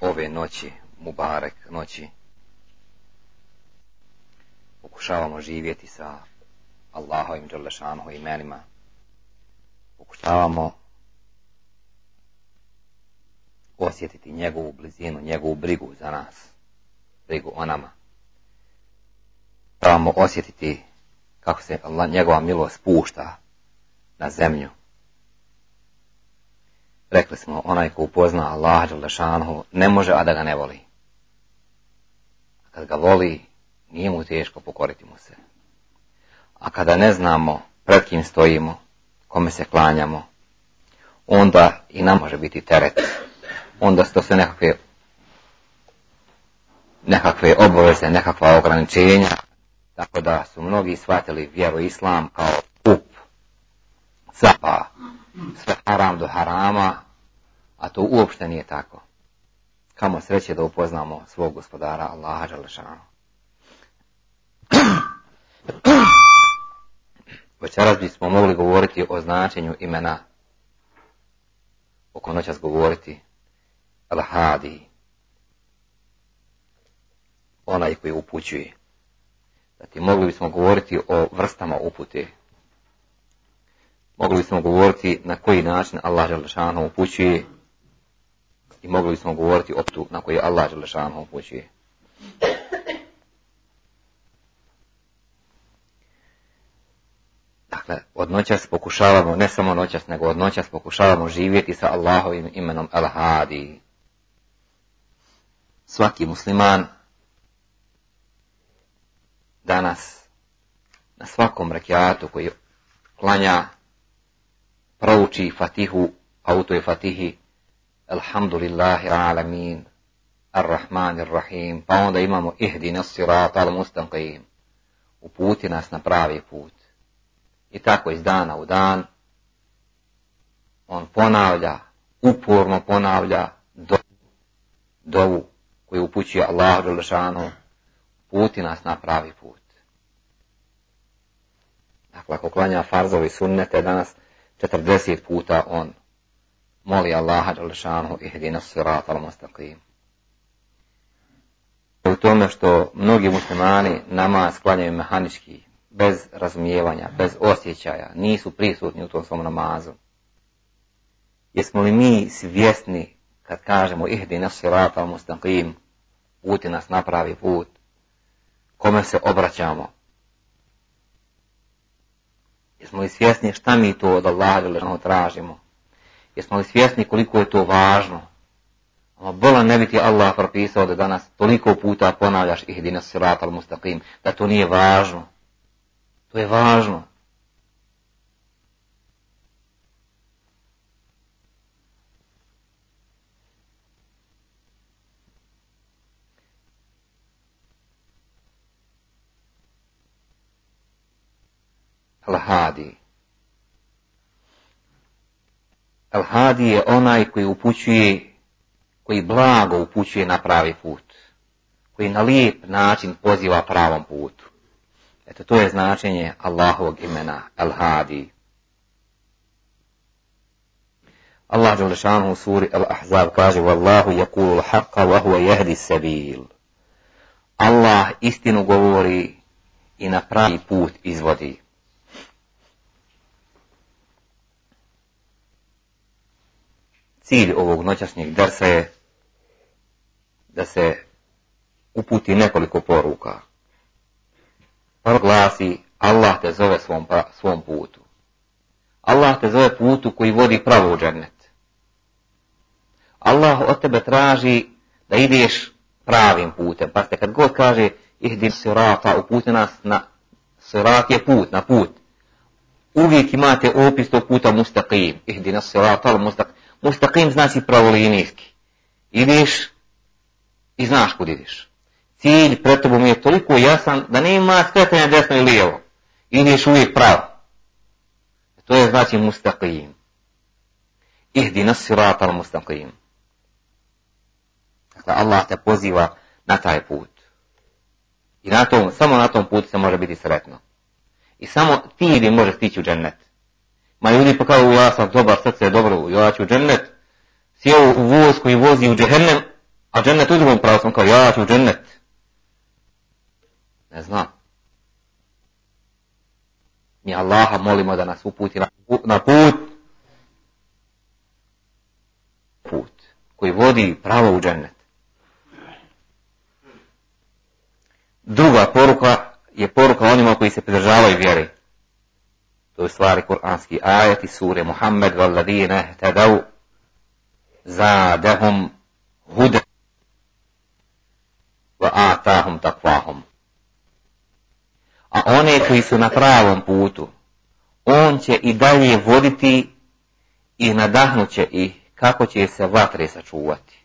ove noći, Mubarek noći, pokušavamo živjeti sa Allahovim Đalešanom imenima. Pokušavamo osjetiti njegovu blizinu, njegovu brigu za nas, brigu o nama. Trebamo osjetiti kako se njegova milost spušta na zemlju. Rekli smo, onaj ko upozna Allah Đalešanu ne može, a da ga ne voli. A kad ga voli, nije mu teško pokoriti mu se. A kada ne znamo pred kim stojimo, kome se klanjamo, onda i nam može biti teret. Onda su to sve nekakve nekakve obaveze, nekakva ograničenja, tako da su mnogi shvatili vjeru islam kao capa, sve haram do harama, a to uopšte nije tako. Kamo sreće da upoznamo svog gospodara Allaha Đalešanu. Večeras bismo mogli govoriti o značenju imena, oko noćas govoriti Al-Hadi, onaj koji upućuje. Zatim mogli bismo govoriti o vrstama upute. Mogli bismo govoriti na koji način Allah Želešanu upućuje i mogli bismo govoriti o tu na koji Allah Želešanu upućuje. Dakle, od noćas pokušavamo, ne samo noćas, nego od noćas pokušavamo živjeti sa Allahovim imenom Al-Hadi. Svaki musliman danas na svakom rekiatu koji klanja prouči fatihu, a u toj fatihi Alhamdulillahi alamin, Ar-Rahman Ar-Rahim, pa onda imamo ihdina sirat al-mustaqim, uputi nas na pravi put. I tako iz dana u dan on ponavlja, uporno ponavlja dovu koju upućuje Allah Đelešanu, puti nas na pravi put. Dakle, ako klanja farzovi sunnete danas, 40 puta on moli Allaha Đelešanu ihdina sirat al-mustaqim. U tome što mnogi muslimani nama sklanjaju mehanički, bez razumijevanja, bez osjećaja, nisu prisutni u tom svom namazu. Jesmo li mi svjesni kad kažemo ihdina sirat al-mustaqim, puti nas na pravi put, kome se obraćamo? Jesmo li svjesni šta mi to od Allaha tražimo? Jesmo li svjesni koliko je to važno? Ama bola ne bi ti Allah propisao da danas toliko puta ponavljaš ihdina sirat al mustaqim, da to nije važno. To je važno. Al-Hadi. Al-Hadi je onaj koji upućuje, koji blago upućuje na pravi put. Koji na lijep način poziva pravom putu. Eto, to je značenje Allahovog imena Al-Hadi. Allah Đelešanu u suri Al-Ahzab kaže Wallahu yakulu al-haqqa wa huwa yahdi sabil. Allah istinu govori i na pravi put izvodi. Cilj ovog noćašnjeg drsa je da se uputi nekoliko poruka. Prvo glasi, Allah te zove svom, svom putu. Allah te zove putu koji vodi pravo u džennet. Allah od tebe traži da ideš pravim putem. Pa kad god kaže ihdim sirata, uputi nas na sirat je put, na put. Uvijek imate opis tog puta mustaqim. Ihdina sirata mustaqim. Mustaqim znači pravolinijski. Ideš i znaš kud ideš. Cilj pred tobom je toliko jasan da nema skretanja desno i lijevo. Ideš uvijek pravo. To je znači mustaqim. Ihdina sirata al mustaqim. Dakle, Allah te poziva na taj put. I na tom, samo na tom putu se može biti sretno. I samo ti ili može stići u džennet. Ma ljudi pa kao ja sam dobar, srce je dobro, ja ću džennet. Sjeo u voz koji vozi u džehennem, A džennet u drugom pravcu, kao ja ću džennet. Ne znam. Mi Allaha molimo da nas uputi na put, put koji vodi pravo u džennet. Druga poruka je poruka onima koji se pridržavaju vjeri. To je stvari kuranski ajet iz sure Muhammed valladine tadav zadahum huda wa atahum takvahum. A one koji su na pravom putu, on će i dalje voditi i nadahnuće ih kako će se vatre sačuvati.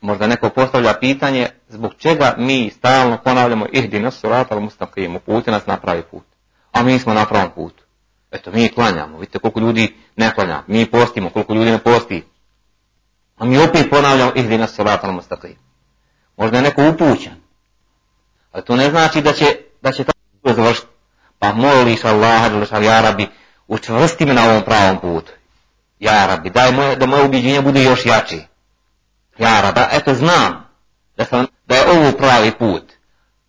Možda neko postavlja pitanje zbog čega mi stalno ponavljamo ihdina surata mustaqim, puti nas na pravi put. A mi smo na pravom putu. Eto, mi klanjamo. Vidite koliko ljudi ne klanja. Mi postimo, koliko ljudi ne posti. A mi opet ponavljamo ihdina surata mustaqim. Možda je neko upućen. Ali to ne znači da će, da će tako završiti. Pa moliš Allaha, ja rabi, učvrsti me na ovom pravom putu. Ja rabi, daj moje, da moje ubjeđenje bude još jači. Ja da eto znam da, da je ovo pravi put.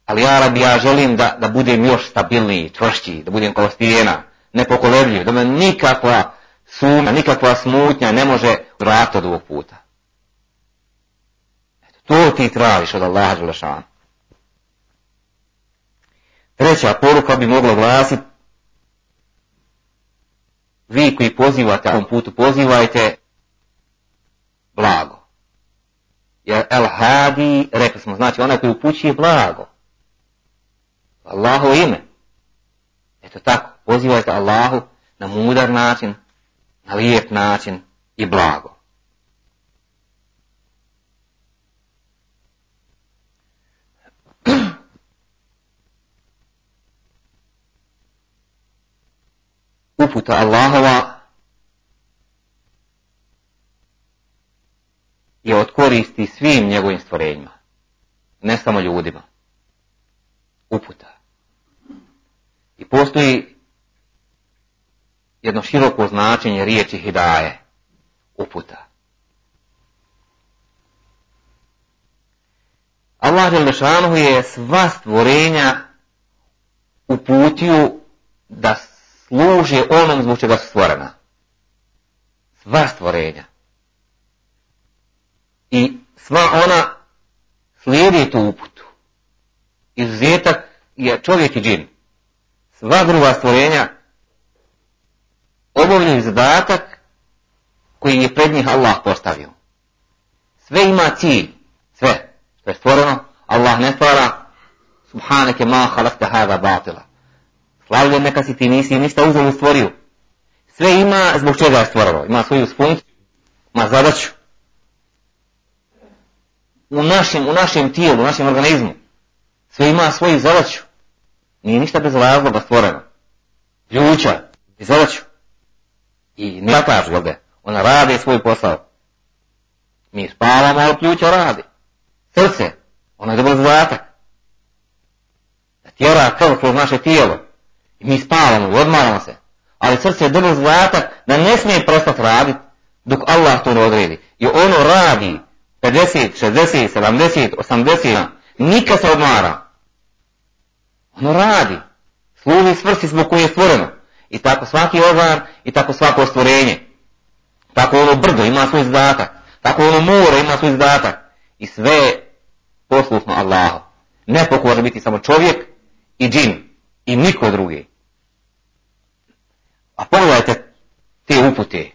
Ali ja rabi, ja želim da, da budem još stabilniji, čvršći, da budem kao stijena, nepokolebljiv, da me nikakva sumnja, nikakva smutnja ne može vratiti od ovog puta. Eto, to ti tražiš od Allaha. Treća poruka bi mogla glasiti vi koji pozivate ovom putu, pozivajte blago. Jer El Hadi, rekli smo, znači onaj koji upućuje blago. Allaho ime. Eto tako, pozivajte Allahu na mudar način, na lijep način i blago. Uputa Allahova je od koristi svim njegovim stvorenjima, ne samo ljudima. Uputa. I postoji jedno široko značenje riječi hidaje, uputa. Allah Želešanu je sva stvorenja uputio da služe onom zbog čega su stvorena. Sva stvorenja i sva ona slijedi tu uputu. Izuzetak je čovjek i džin. Sva druga stvorenja obavljaju zadatak koji je pred njih Allah postavio. Sve ima cilj, sve što je stvoreno, Allah ne stvara subhaneke ma halakta hada batila. Slavljen neka si ti nisi ništa uzelo stvorio. Sve ima zbog čega je stvoreno. Ima svoju funkciju, ima zadaću u našem, u našem tijelu, u našem organizmu. Sve ima svoju zadaću. Nije ništa bez razloga stvoreno. Ljuča i zadaću. I ne kažu, jel? Ona radi svoj posao. Mi spavamo, ali ključa radi. Srce, ona je dobro zadatak. Da tjera krv kroz naše tijelo. I mi spavamo i odmaramo se. Ali srce je dobro zadatak da ne smije prestati raditi dok Allah to ne odredi. I ono radi 50, 60, 70, 80, nikad se odmara. Ono radi. Služi svrsi zbog koje je stvoreno. I tako svaki organ i tako svako stvorenje. Tako ono brdo ima svoj zadatak. Tako ono more ima svoj zadatak. I sve poslušno Allahu. Ne može biti samo čovjek i džin. I niko drugi. A pogledajte te upute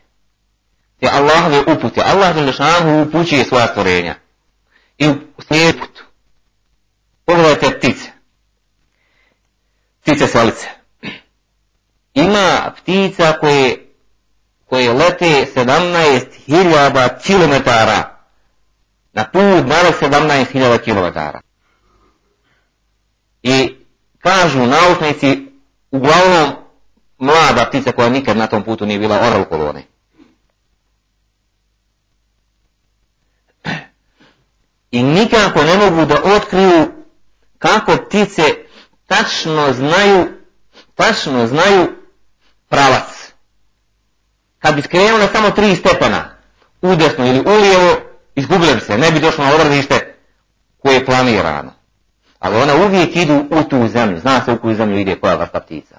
te Allahove upute. Allah Đelešanu upućuje svoja stvorenja. I u put. Pogledajte ptice. Ptice selice. Ima ptica koje, koje lete 17.000 km na put dalek 17.000 km. I kažu naučnici, uglavnom mlada ptica koja nikad na tom putu nije bila oral kolone. I nikako ne mogu da otkriju kako ptice tačno znaju, tačno znaju pravac. Kad bi skrenule samo tri stepena, udesno ili ulijevo, izgubile bi se, ne bi došlo na odredište koje je planirano. Ali one uvijek idu u tu zemlju, zna se u koju zemlju ide koja vrsta ptica.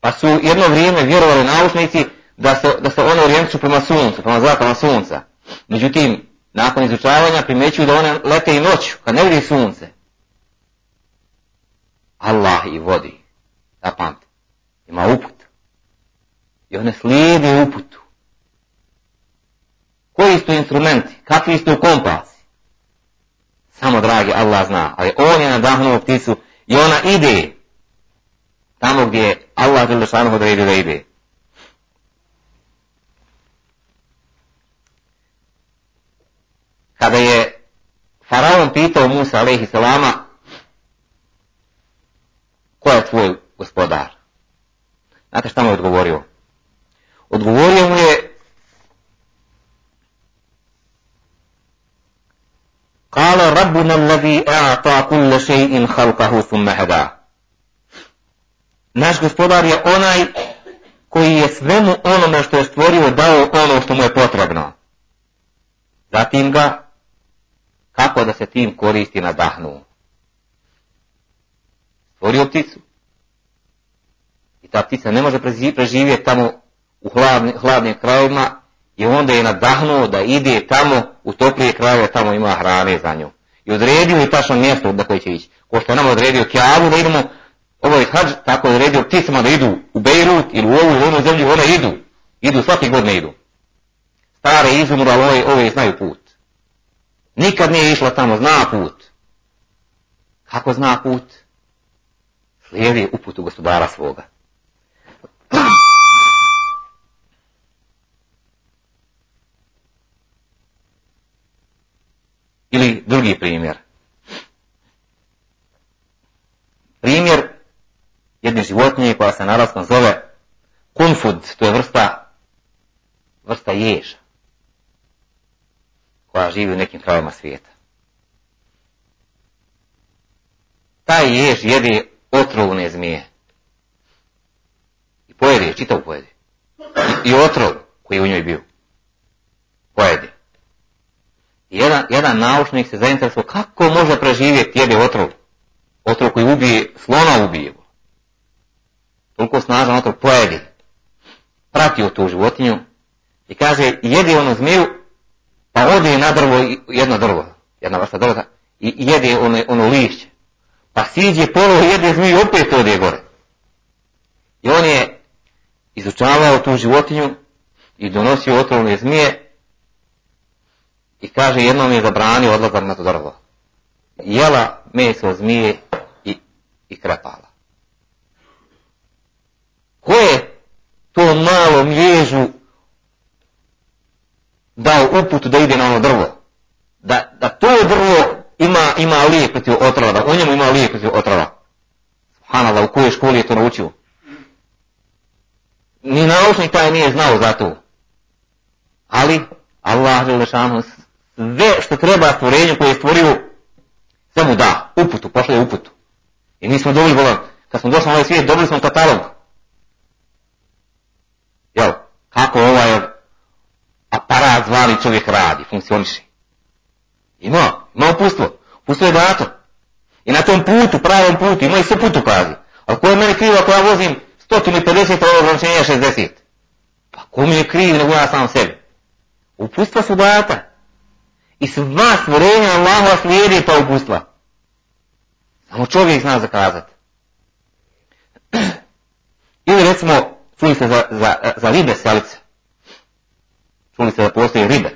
Pa su jedno vrijeme vjerovali naučnici da se, da se one orijentišu prema suncu, prema zakama sunca. Međutim, nakon izučavanja primjećuju da one lete i noću, kad ne vidi sunce. Allah i vodi. Zapamti. Ima uput. I one slijede uputu. Koji su instrumenti? Kakvi su kompasi? Samo dragi Allah zna. Ali on je nadahnuo pticu i ona ide tamo gdje Allah Đelešanu odredio da ide. Kada je Faraon pitao Musa alaihi ko je tvoj gospodar? Znate šta mu je odgovorio? Odgovorio mu je Kala rabbuna allazi a'ta kulla shay'in khalqahu thumma hada. Naš gospodar je onaj koji je svemu onome što je stvorio dao ono što mu je potrebno. Zatim ga, kako da se tim koristi nadahnu. Stvorio pticu. I ta ptica ne može preživjeti tamo u hladnim, hladnim krajevima i onda je nadahnuo da ide tamo u toplije krajeve, tamo ima hrane za nju. I odredio je tačno mjesto na koje će ići. Ko što nam odredio Kjavu da idemo ovo je hađ, tako je redio pticama da idu u Beirut ili u ovu ili onu zemlju, one idu. Idu, svake godine idu. Stare izumru, ali ove, ove znaju put. Nikad nije išla tamo, zna put. Kako zna put? Slijedi uputu gospodara svoga. Ili drugi primjer. Primjer jedne životinje koja se narasno zove kunfud, to je vrsta, vrsta ježa koja živi u nekim krajima svijeta. Taj jež jede otrovne zmije. I pojede je, čitav pojede. I, otrov koji je u njoj bio. Pojede. Jedan, jedan naučnik se zainteresovao kako može preživjeti jede otrov. Otrov koji ubije, slona ubije toliko snažan otrov pojedi. Pratio tu životinju i kaže jedi onu zmiju, pa ode na drvo, jedno drvo, jedna vrsta drvota, i jede ono, ono lišće. Pa siđe polo jede zmiju, opet ode gore. I on je izučavao tu životinju i donosio otrovne zmije i kaže jednom je zabranio odlazak na to drvo. Jela meso zmije i, i krepala. Ko je to malo mježu dao uput da ide na ono drvo? Da, da to drvo ima, ima lijek protiv otrova, da u njemu ima lijek protiv otrova. Hanala, u kojoj školi je to naučio? Ni naučnik taj nije znao za to. Ali, Allah Želešanu, sve što treba stvorenju koje je stvorio, sve mu da, uputu, pošle uputu. I mi smo dobili, volan, kad smo došli na ovaj svijet, dobili smo katalog jel, kako ovaj aparat zvali čovjek radi, funkcioniše. Ima, ima upustvo. Upustvo je dato. I na tom putu, pravom putu, ima i sve putu pazi. Ali ko je meni krivo ako ja vozim 150, ovo ograničenje 60? Pa ko mi je kriv nego ja sam sebi? Upustva su data. I sva stvorenja Allahova slijedi ta upustva. Samo čovjek zna zakazati. Ili recimo, Čuli ste za, za, za ribe selice. Čuli ste da postoje ribe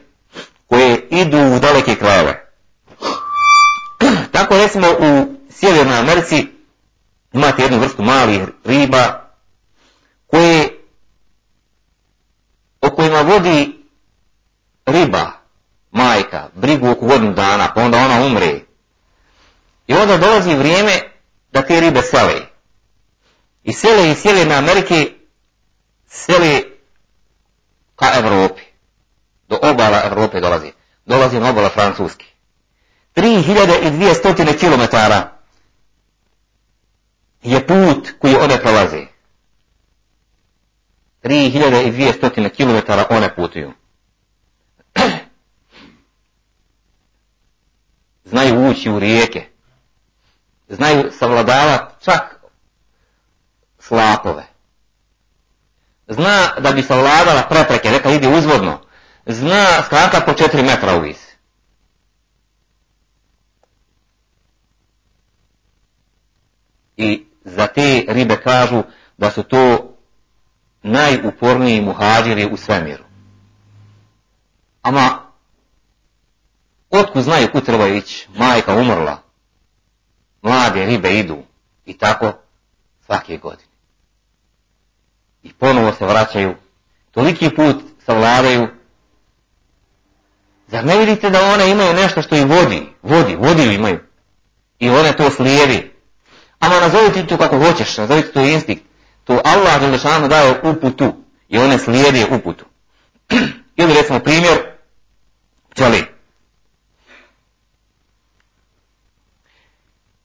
koje idu u daleke krajeve. Tako recimo u Sjevernoj Americi imate jednu vrstu malih riba koje o kojima vodi riba, majka, brigu oko godinu dana, pa onda ona umre. I onda dolazi vrijeme da te ribe sele. I sele iz Sjeverne Amerike seli ka Evropi. Do obala Evrope dolazi. Dolazi na obala Francuski. 3200 km je put koji one prolaze. 3200 km one putuju. Znaju ući u rijeke. Znaju savladavati čak slapove. Zna da bi savladala prepreke, neka ide uzvodno. Zna skakati po 4 metra u vis. I za te ribe kažu da su to najuporniji muhađiri u svemiru. Ama, otkud znaju kud treba ići? Majka umrla. Mlade ribe idu. I tako svake godine. I ponovo se vraćaju. Toliki put savladaju. Zar ne vidite da one imaju nešto što ih vodi? Vodi, vodi imaju. I one to slijedi. Ama nazovite to kako hoćeš, nazovite to instinkt. To Allah Želešanu daje uputu i one slijedi uputu. Ili recimo primjer pčeli.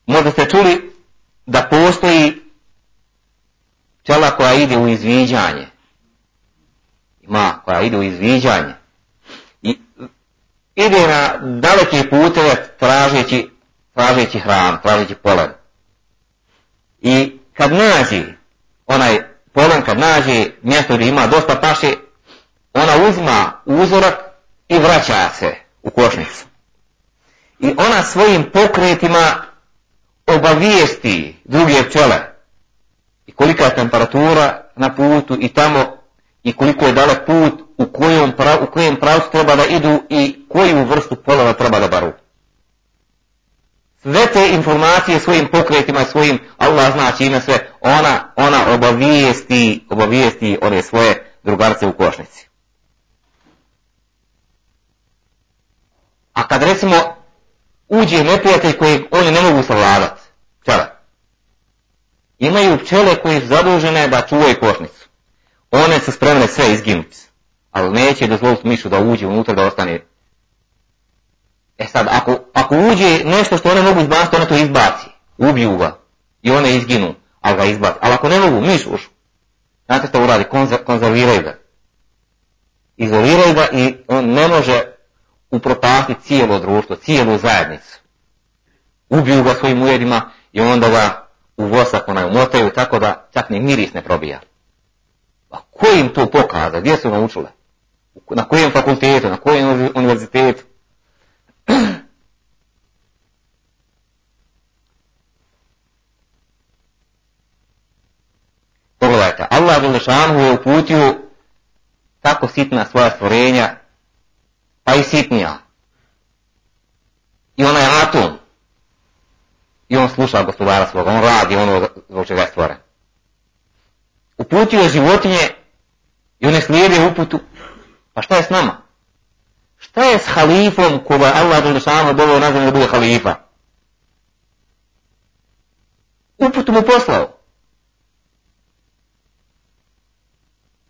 Možda ste čuli da postoji pčela koja ide u izviđanje. Ima koja ide u izviđanje. Ide na daleke puteve tražeći, tražeći hranu, tražeći polen. I kad nađi onaj polen, kad nađe mjesto gdje ima dosta paše, ona uzma uzorak i vraća se u košnicu. I ona svojim pokretima obavijesti druge pčele i kolika je temperatura na putu i tamo i koliko je dalek put, u kojem, u kojem pravcu treba da idu i koju vrstu polova treba da baru sve te informacije svojim pokretima, svojim, Allah zna čime sve, ona, ona obavijesti, obavijesti one svoje drugarce u košnici. A kad recimo uđe neprijatelj koji oni ne mogu savladati, pčela, imaju pčele koje su zadužene da čuvaju košnicu. One su spremne sve izginuti, ali neće dozvoliti mišu da uđe unutra da ostane E sad, ako, ako uđe nešto što one mogu izbaciti, one to izbaci. Ubiju ga. I one izginu, ali ga izbaci. Ali ako ne mogu, miš ušu. Znate što uradi? konzerviraju ga. Izoliraju ga i on ne može upropastiti cijelo društvo, cijelu zajednicu. Ubiju ga svojim ujedima i onda ga u vosak onaj umotaju tako da čak ni miris ne probija. A ko im to pokaza? Gdje su naučile? Na kojem fakultetu? Na kojem univerzitetu? Pogledajte, Allah Đelešanu je uputio tako sitna svoja stvorenja, pa i sitnija. I onaj atom, i on sluša gospodara svoga, on radi ono zbog čega je stvoren. Uputio je životinje i one slijede uputu, pa šta je s nama? Šta je s halifom koga Allah Đelešanu doveo na da bude halifa? Uputu mu poslao.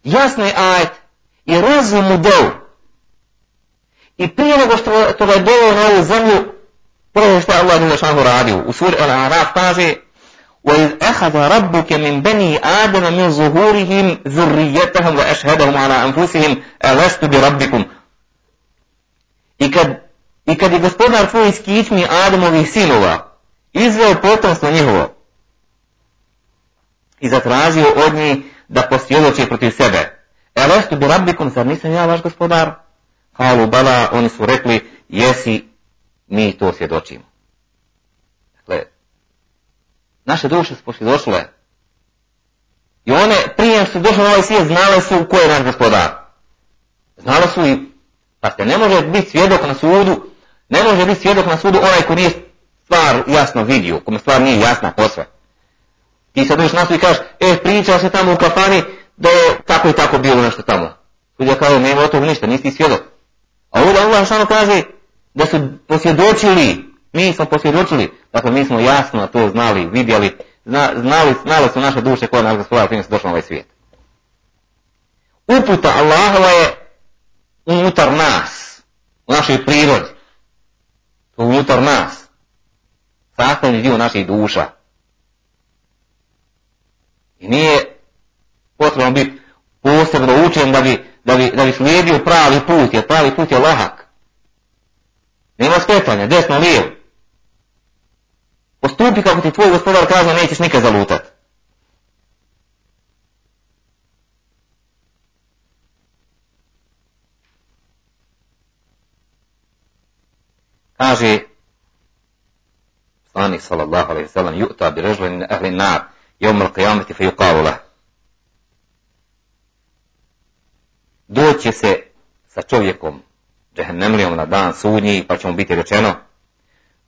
Jasno je ajet i razum mu dao. I prije nego što, to ga je doveo na ovu zemlju, prvo što je Allah Đelešanu radio. U suri Al-Araf kaže وإذ أخذ ربك من بني آدم من ظهورهم ذريتهم وأشهدهم على أنفسهم ألست بربكم I kad, I kad je gospodar tvoj iz kičmi Adamovih sinova izveo potomstvo njihovo i zatražio od njih da posvjedoče protiv sebe. E lestu bi rabbikom, sad nisam ja vaš gospodar? Halu bala, oni su rekli, jesi, mi to svjedočimo. Dakle, naše duše su posvjedočile i one prije su došle na ovaj svijet znale su ko je naš gospodar. Znale su i pa se ne može biti svjedok na sudu, ne može biti svjedok na sudu onaj ko nije stvar jasno vidio, kome stvar nije jasna posve. Ti sad dođeš na i kažeš, e, pričao se tamo u kafani da je tako i tako bilo nešto tamo. Sudija kaže, nema od ništa, nisi svjedok. A ovdje Allah samo kaže da su posvjedočili, mi smo posvjedočili, dakle mi smo jasno to znali, vidjeli, znali, znali su naše duše koja nas gospodara prije došlo na ovaj svijet. Uputa Allahova je unutar nas, u našoj prirodi. Unutar nas. Sastavni dio naših duša. I nije potrebno biti posebno učen da bi, da bi, da bi slijedio pravi put, jer pravi put je lahak. Nema skretanja, desno, lijevo. Postupi kako ti tvoj gospodar kaže, nećeš nikad zalutati. Kaže poslanik sallallahu alaihi sallam ju'ta bi režlin ahli nar jevm al qiyameti fe yuqavu Doće se sa čovjekom džehennemlijom na dan sudnji pa će mu biti rečeno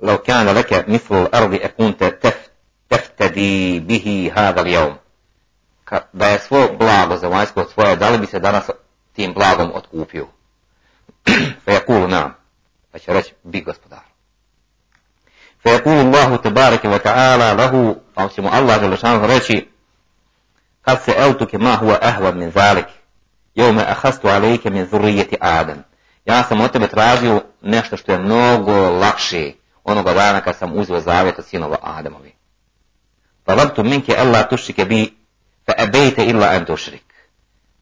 لو كان لك مثل الأرض أكنت تفتدي به هذا اليوم da je svo blago zemaljsko svoje, da li bi se danas tim blagom otkupio? Fe jakulu nam. Pa će reći, bi gospodar. Fe jakulu Allahu tebareke wa ta'ala lahu, pa će mu Allah želešanu reći, kad se eltuke ma huwa ahvad min zalik, jevme ahastu alejke min zurrijeti Adam. Ja sam od tebe tražio nešto što je mnogo lakše onoga dana kad sam uzeo zavjet od sinova Adamovi. Talabtu minke Allah tušike bi fa abejte illa an tušrik.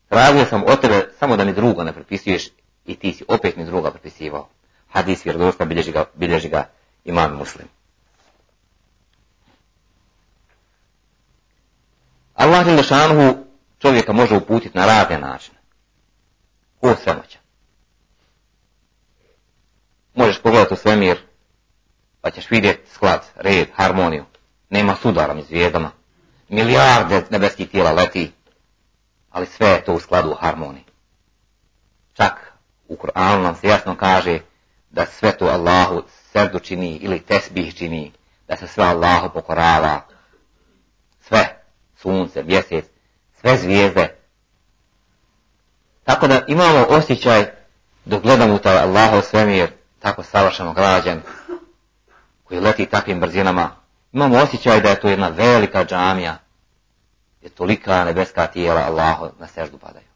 Tražio sam od tebe samo da mi drugo ne prepisuješ i ti si opet mi druga prepisivao. Hadis vjerodostan bilježi bilježi ga imam muslim. Allah Đelešanuhu čovjeka može uputiti na razne načine. Ko svemoćan. Možeš pogledati u svemir, pa ćeš vidjeti sklad, red, harmoniju. Nema sudara mi zvijezdama. Milijarde nebeskih tijela leti, ali sve je to u skladu u harmoniji. Čak u Kur'anu nam se jasno kaže da sve to Allahu srdu čini ili tesbih čini, da se sve Allahu pokorava. Sve, sunce, mjesec, sve zvijezde. Tako da imamo osjećaj dok gledamo u taj Allahov svemir, tako savršeno građan, koji leti takvim brzinama, imamo osjećaj da je to jedna velika džamija, gdje tolika nebeska tijela Allaho na seždu padaju.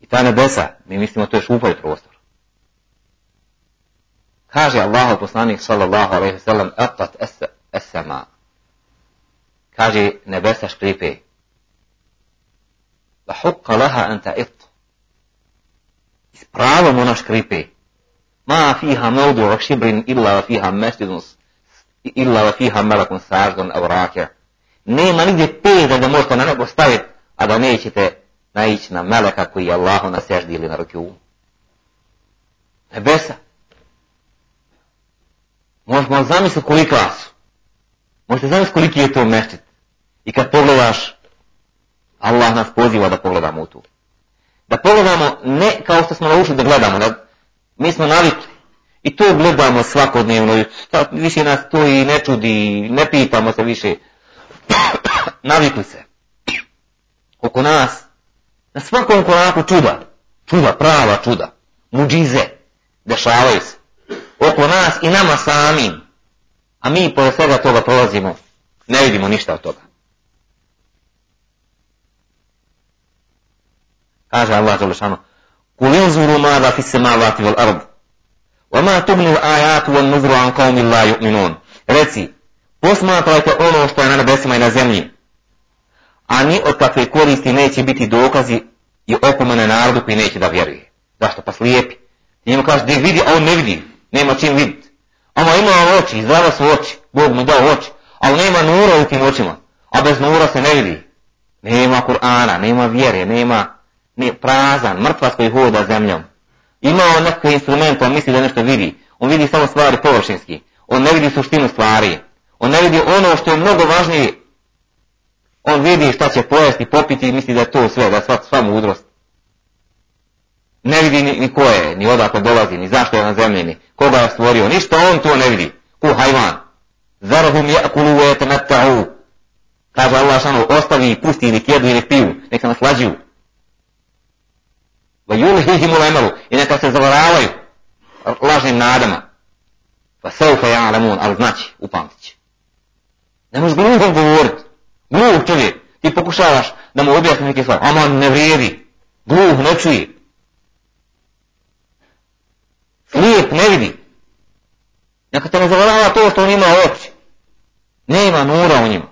I ta nebesa, mi mislimo to je šupaj prostor. Kaže Allaho poslanik sallallahu alaihi sallam, atat esama. Kaže nebesa škripe. La hukka laha anta it. S pravom ona škripe. Ma fiha mevdu šibrin illa fiha mesjidun illa fiha melakun saždun ev Nema nigdje peza da možete na nebo staviti, a da nećete naići na meleka koji je Allahu na seždi ili na rukju. Nebesa. Možemo zamisliti kolika su. Možete zamisliti koliki je to meštit. I kad pogledaš, Allah nas poziva da pogledamo u tu. Da pogledamo ne kao što smo naučili da gledamo, da mi smo navikli. I to gledamo svakodnevno. Više nas to i ne čudi, ne pitamo se više. navikli se. Oko nas, na svakom koraku čuda. Čuda, prava čuda. Muđize. Dešavaju se. Oko nas i nama samim. A mi pored svega toga prolazimo. Ne vidimo ništa od toga. Kaže Allah Đelešanu, Fi samavati wal ard. Wa ma tubni ayatu wan nuzru an qawmin la yu'minun. Reci, posmatrajte ono što je na nebesima i na zemlji. A ni od kakve koristi neće biti dokazi i opomene narodu koji neće da vjeruje. Zašto? Pa slijepi. Njemu kaže, vidi, a on ne vidi. Nema čim vidjeti. Ama ima oči, zdrava su oči. Bog mu dao oči. Ali nema nura u tim očima. A bez nura se ne vidi. Nema Kur'ana, nema vjere, nema ne, prazan, mrtvac koji hoda zemljom. Ima on nekakav instrument, on misli da nešto vidi. On vidi samo stvari površinski. On ne vidi suštinu stvari. On ne vidi ono što je mnogo važnije. On vidi šta će pojesti, popiti i misli da je to sve, da je sva, sva mudrost. Ne vidi ni, ni ko je, ni odakle dolazi, ni zašto je na zemlji, ni koga je stvorio. Ništa on to ne vidi. Ku hajvan. Zarahum jakulu ve. Kaže Allah šanu, ostavi i pusti ili kjedu ili piju. Neka naslađuju. Yulhihim lemelu. I neka se zavaravaju lažnim nadama. Seufa ja'lamun, ali znači, upamtit će. Ne možeš gluhom govorit. Gluh čovjek. Ti pokušavaš da mu objasni neke stvari. Ama ne vrijedi. Gluh ne čuje. Slijep ne vidi. Neka te ne zavarava to što on ima oči. Nema nura u njima.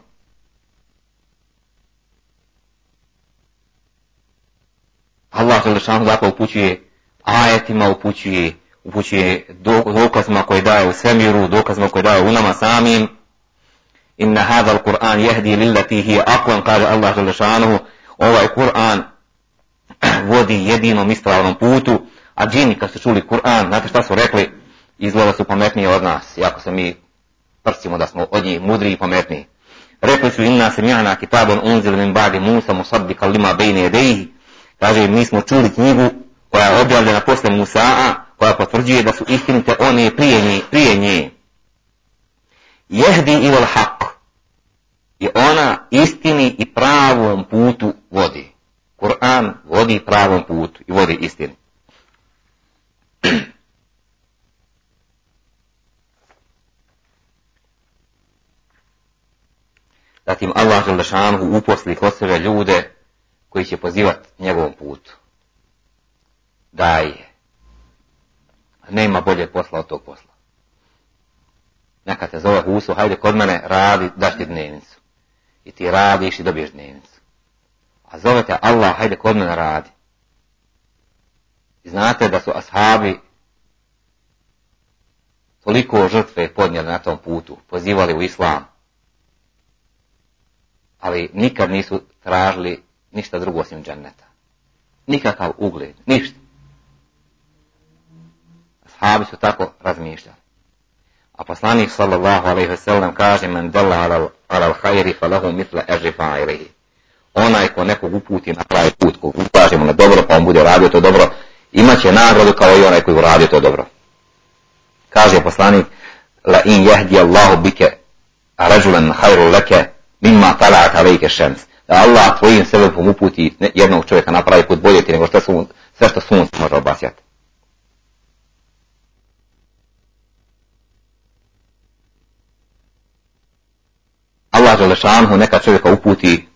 Allah Želešanu dakle upućuje ajetima, upućuje, upućuje dokazima koje daje u svemiru, dokazima koje daje u nama samim. Inna hada al-Qur'an jehdi lillati hi aqwan, kaže Allah Želešanu, ovaj Kur'an vodi jedinom ispravnom putu, a džini kad su čuli Kur'an, znate šta su rekli? Izgleda su pametniji od nas, iako se mi prsimo da smo od njih mudri i pametniji. Rekli su inna se mjana kitabon unzil min badi Musa musaddika lima bejne jedeji. Kaže, mi smo čuli knjigu koja je objavljena posle Musa'a, koja potvrđuje da su istinite one prije nje. Prije nje. Jehdi ilal haq. I ona istini i pravom putu vodi. Kur'an vodi pravom putu i vodi istini. Zatim Allah Želešanhu uposli kod sebe ljude koji će pozivati njegovom putu. Daj Nema bolje posla od tog posla. Neka te zove Husu, hajde kod mene, radi, daš ti dnevnicu. I ti radiš i dobiješ dnevnicu. A zove te Allah, hajde kod mene radi. I znate da su ashabi toliko žrtve podnijeli na tom putu, pozivali u islam, ali nikad nisu tražili ništa drugo osim dženneta. Nikakav ugled, ništa. Ashabi su tako razmišljali. A poslanik sallallahu alaihi wasallam kaže men dela ala al-hajri falahu mitla eži fa'ilihi. Onaj ko nekog uputi na pravi put, ko ukažemo na dobro pa on bude radio to dobro, imaće nagradu kao i onaj koji uradio to dobro. Kaže poslanik la in jahdi Allahu bike rajulan hajru leke mimma talat alejke šems. Da Allah tvojim sebebom uputi jednog čovjeka napravi put bolje ti nego što sun, sve što sunce može obasjati. Allah Želešanhu neka čovjeka uputi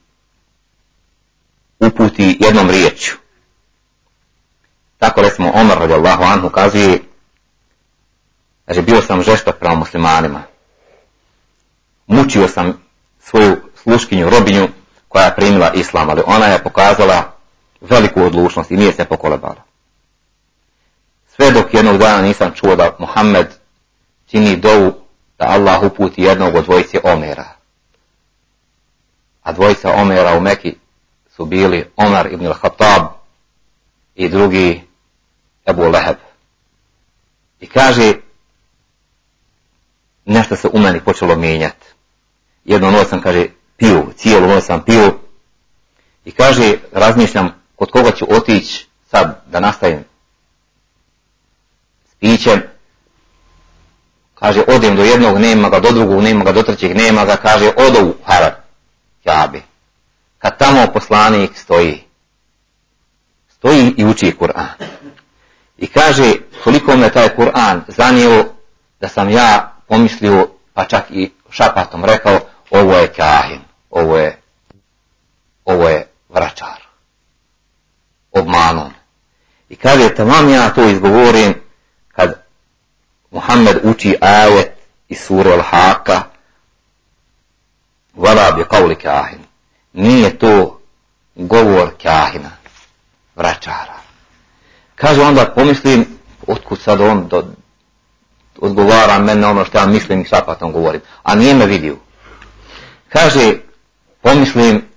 uputi jednom riječju. Tako recimo Omar radijallahu anhu kazuje Kaže, bio sam žestok prema muslimanima. Mučio sam svoju sluškinju, robinju, koja je primila islam, ali ona je pokazala veliku odlučnost i nije se pokolebala. Sve dok jednog dana nisam čuo da Muhammed čini dovu da Allah uputi jednog od dvojice Omera. A dvojica Omera u Meki su bili Omar ibn al-Khattab i drugi Ebu Leheb. I kaže, nešto se u meni počelo mijenjati. Jedno noć sam, kaže, pio, cijelu noć sam pio i kaže, razmišljam kod koga ću otići sad da nastavim s pićem. Kaže, odem do jednog, nema ga, do drugog, nema ga, do trećeg, nema ga, kaže, odo u Harad, Jabi. Kad tamo poslanik stoji, stoji i uči Kur'an. I kaže, koliko me taj Kur'an zanio da sam ja pomislio, pa čak i šapatom rekao, ovo je kahin, ovo je, ovo je vračar. Obmanom. I kaže, tamam ja to izgovorim, kad Muhammed uči ajet iz sura Al-Haka, vala bi kauli kahin. Nije to govor kahina, vračara. Kaže, onda pomislim, otkud sad on do, odgovara mene ono što ja mislim i šapatom govorim. A nije me vidio. Kaže, pomislim,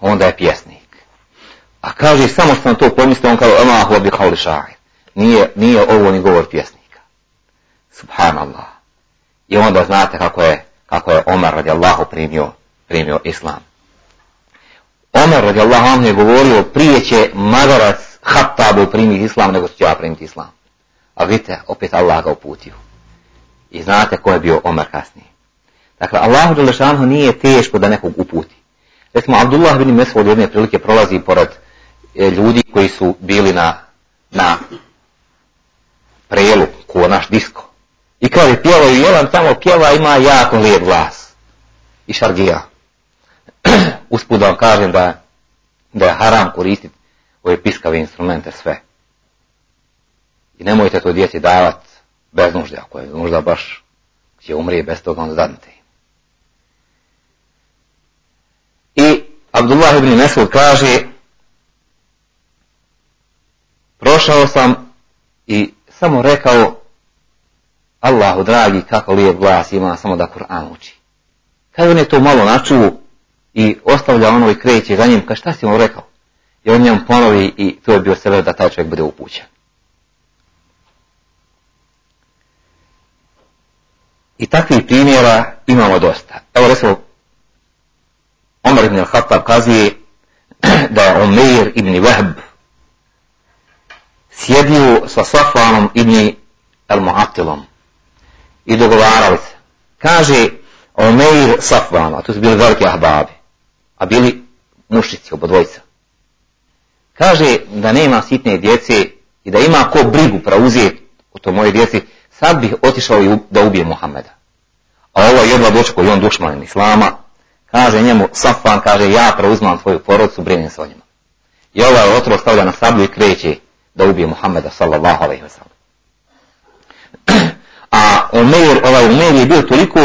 onda je pjesnik. A kaže, samo što sam to pomislio, on kaže, Allah hobi kauli šahid. Nije, nije ovo ni govor pjesnika. Subhanallah. I onda znate kako je, kako je Omar radijallahu primio, primio islam. Omar radijallahu je govorio, prije će magarac Hattabu primiti islam nego će ja primiti islam. A vidite, opet Allah ga uputio. I znate ko je bio Omer kasnije. Dakle, Allahu Đelešanu nije teško da nekog uputi. Recimo, Abdullah bin Mesud jedne prilike prolazi pored e, ljudi koji su bili na, na prelu, ko naš disko. I kaže, pjevaju, jedan tamo pjeva, ima jako lijep glas. I šargija. Usput da vam kažem da, da je haram koristiti ove piskave instrumente sve. I nemojte to djeci davati bez nužde, ako je nužda baš će umrije bez toga, onda dadnite I Abdullah ibn Mesud kaže došao sam i samo rekao Allahu dragi kako lijep glas ima samo da Kur'an uči. Kad on je to malo načuo i ostavlja ono i kreće za njim, ka šta si mu rekao? I on njom ponovi i to je bio sebe da taj čovjek bude upućen. I takvih primjera imamo dosta. Evo recimo, Omar ibn al-Khattab kazuje da je Omeir ibn Wahb sjedio sa Safanom ibn al-Mu'attilom i dogovarali se. Kaže Omeir Safvan, a tu su bili veliki ahbabi, a bili mušici, obodvojica. Kaže da nema sitne djece i da ima ko brigu preuzeti o to moje djeci, sad bih otišao i da ubije Muhameda. A ovo jedva dočko i on dušman islama, kaže njemu, Safvan, kaže, ja preuzmam tvoju porodcu, brinem se o njima. I ovaj otrov stavlja na sablju i kreće da ubije Muhammeda sallallahu alaihi wa sallam. A Umeir, ovaj Umeir je bio toliko,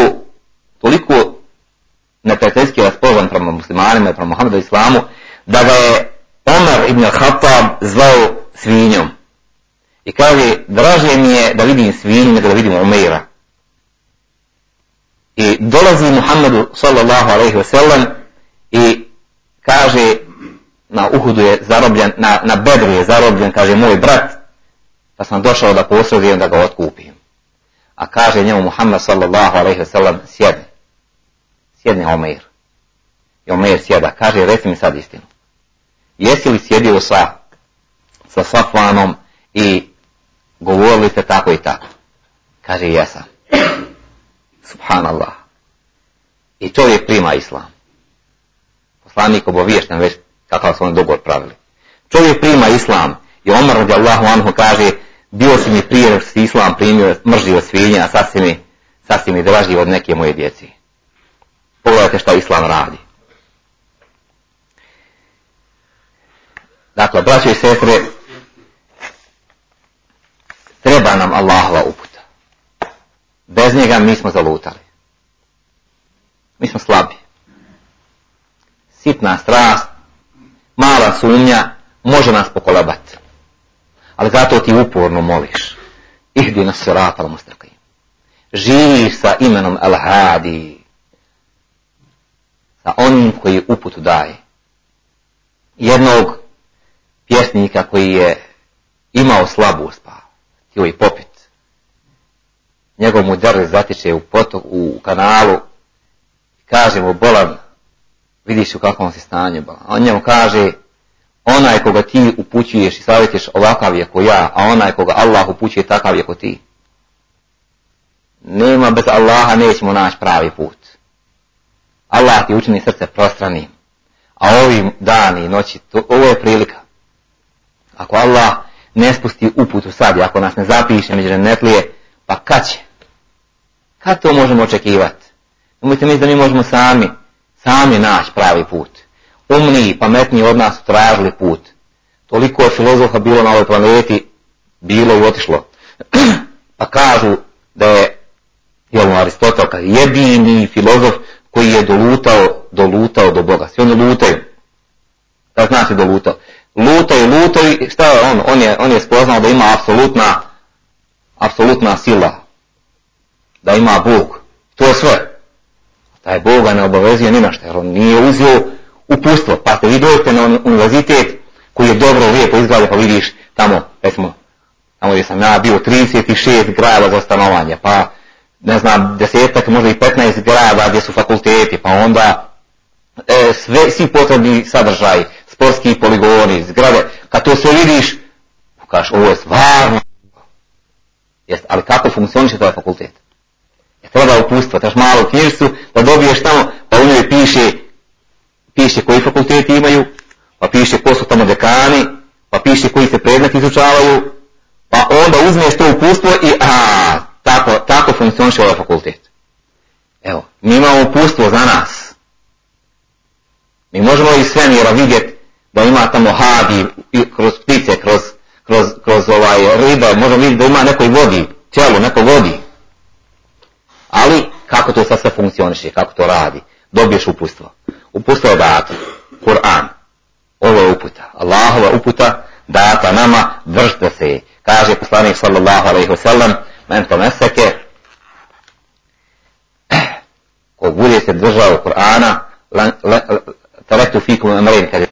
toliko neprijateljski raspoložen prema muslimanima i prema Muhammedu islamu, da ga je Omar ibn Khattab zvao svinjom. I kaže, draže mi je da vidim svinju nego da vidim Umeira. I dolazi Muhammedu sallallahu alaihi wasallam i kaže, na Uhudu je zarobljen, na, na Bedru je zarobljen, kaže, moj brat, pa sam došao da posredujem da ga otkupim. A kaže njemu Muhammed sallallahu alaihi wasallam, sjedni. Sjedni Omeir. I sjeda. Kaže, reci mi sad istinu. Jesi li sjedio sa, sa Safvanom i govorili ste tako i tako? Kaže, jesam. Subhanallah. I čovjek prima islam. Poslanik obaviješten već kakav su oni dogovor pravili. Čovjek prima islam i Omar radijallahu anhu kaže bio si mi prije si islam primio mržio svinja, a sad si mi, sad si mi draži od neke moje djeci. Pogledajte šta islam radi. Dakle, braćo i sestre, treba nam Allahova uputa. Bez njega mi smo zalutali. Mi smo slabi. Sitna strast, mala sumnja, može nas pokolebati. Ali zato ti uporno moliš. Ihdi nas sirata al mustaqim. Živiš sa imenom Al-Hadi. Sa onim koji uputu daje. Jednog pjesnika koji je imao slabost pa htio popit. Njegov mu zatiče u, potok, u kanalu kaže mu bolan vidiš u kakvom si stanju. On njemu kaže, onaj koga ti upućuješ i savjetiš ovakav je ko ja, a onaj koga Allah upućuje takav je ko ti. Nema bez Allaha nećemo naći pravi put. Allah ti učini srce prostranim. A ovim dani i noći, to, ovo je prilika. Ako Allah ne spusti uputu sad, ako nas ne zapiše među netlije, pa kad će? Kad to možemo očekivati? Nemojte misliti da mi možemo sami sami naći pravi put. Umniji, pametniji od nas tražili put. Toliko je filozofa bilo na ovoj planeti, bilo i otišlo. pa kažu da je jel, Aristotel jedini filozof koji je dolutao, dolutao do Boga. Svi oni lutaju. Šta znači dolutao? Lutaju, lutaju, šta je on? On je, on je spoznao da ima apsolutna, apsolutna sila. Da ima Bog. To je sve taj Boga ne obavezuje ni na što, jer on nije uzio upustvo. Pa ste vi dojete na univerzitet koji je dobro, lijepo izgleda, pa vidiš tamo, recimo, tamo gdje sam ja bio 36 grada za stanovanje, pa ne znam, desetak, možda i 15 grada gdje su fakulteti, pa onda e, sve, svi potrebni sadržaj, sportski poligoni, zgrade, kad to sve vidiš, kažeš, ovo je stvarno. Jest, ali kako funkcioniše taj fakultet? Treba upustva, trebaš malu knjižicu da dobiješ tamo, pa u njoj piše, piše koji fakulteti imaju, pa piše ko su tamo dekani, pa piše koji se predmeti izučavaju, pa onda uzmeš to upustvo i a, tako, tako funkcioniše ovaj fakultet. Evo, mi imamo upustvo za nas. Mi možemo iz svemira vidjeti da ima tamo hadi kroz ptice, kroz, kroz, kroz ovaj ribe, možemo vidjeti da ima nekoj vodi, tijelu, neko vodi. Ali, kako to sad sve funkcioniše, kako to radi? Dobiješ upustvo. Upustvo je dato. Kur'an. Ovo je uputa. Allahova uputa data nama, držite se. Kaže poslanik sallallahu alaihi wasallam, men to meseke, ko bude se držao Kur'ana, tarektu fikum emrein, kaže